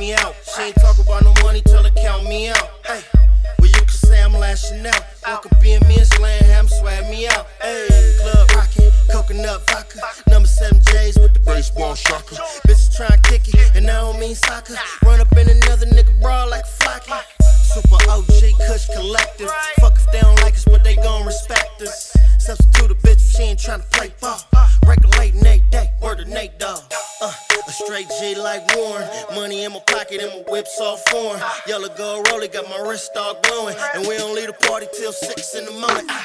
me out. She ain't talk no money till count me out. Hey, well you can say I'm lashing out. Walk up me and slam ham, swag me out. Hey, club rocket, coconut vodka, number seven J's with the baseball shocker ain't soccer. Run up in another nigga bra like Flocky. Super OG Kush Collective. Fuck if they don't like us, but they gon' respect us. Substitute a bitch if she ain't tryna play ball. Regulate Nate Day, word of Nate Dogg. Uh, a straight G like Warren. Money in my pocket and my whip's all foreign. Yellow gold rollie got my wrist all glowing. And we don't leave the party till 6 in the morning. Uh,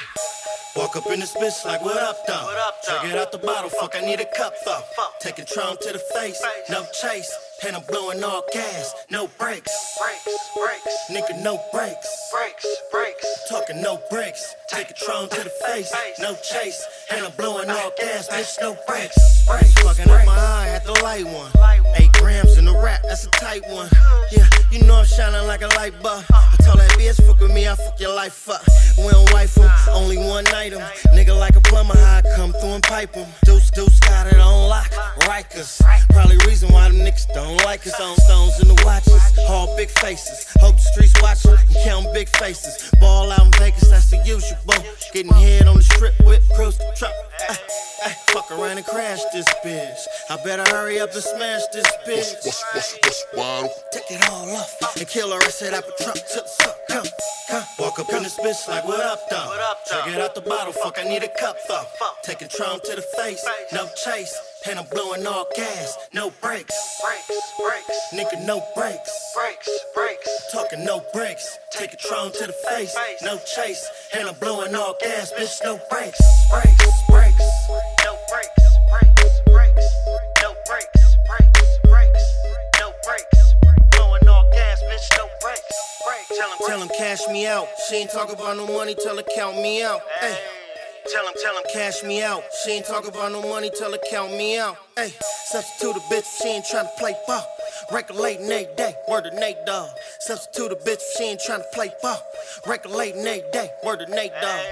Walk up in this bitch like, what up, though? What up, though? Drink it out the bottle, fuck, I need a cup, though. Taking Tron to the face, no chase. And I'm blowing all gas, no brakes. Brakes, brakes. Nigga, no brakes. Brakes, breaks. Talking no brakes. a Tron to the face, no chase. And I'm blowing all gas, bitch, no brakes. Fucking up my eye, had the light one. Eight grams in the rap, that's a tight one. Yeah, you know I'm shining like a light bulb. I told that bitch, fuck with me, I fuck your life up. We don't wife 'em, only one item. Nigga like a plumber, I come through and pipe 'em. Deuce, deuce, got it on lock. Rikers, probably reason why them niggas don't like us. On stones in the watches, all big faces. Hope the streets watch 'em and count big faces. Ball out in Vegas, that's the usual. Boom. Getting head on the strip with cruise the truck. Ay, ay, fuck around and crash this bitch. I better hurry up and smash this bitch. What's, what's, what's wild? Take it all off and kill her. I said up a truck to the suck. Come, come. Walk up in this bitch like, what up, though? What up, though? Drink it out the bottle, fuck, I need a cup, though. Taking Tron to the face, no chase. And I'm blowing all gas, no brakes. Breaks, breaks, Nigga, no brakes. breaks, breaks. Talking no brakes. Taking Tron to the face, no chase. And I'm blowing all gas, bitch, no brakes. Brakes, brakes. No breaks, breaks, breaks. No breaks, breaks, breaks. No breaks. Blowing all gas, bitch, no breaks. Breaks. Tell 'em, Tell him cash me out. She ain't talk about no money, tell her count me out. Hey. Tell 'em, tell 'em. Cash me out. She ain't talk about no money, tell her count me out. Hey, substitute a bitch she ain't tryna play ball. Regulating Day, word to Nate Dogg. Substitute a bitch she ain't tryna play ball. Regulating Day, word to Nate Dogg.